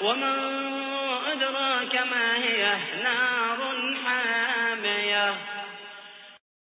ومن أدراك ما هي نار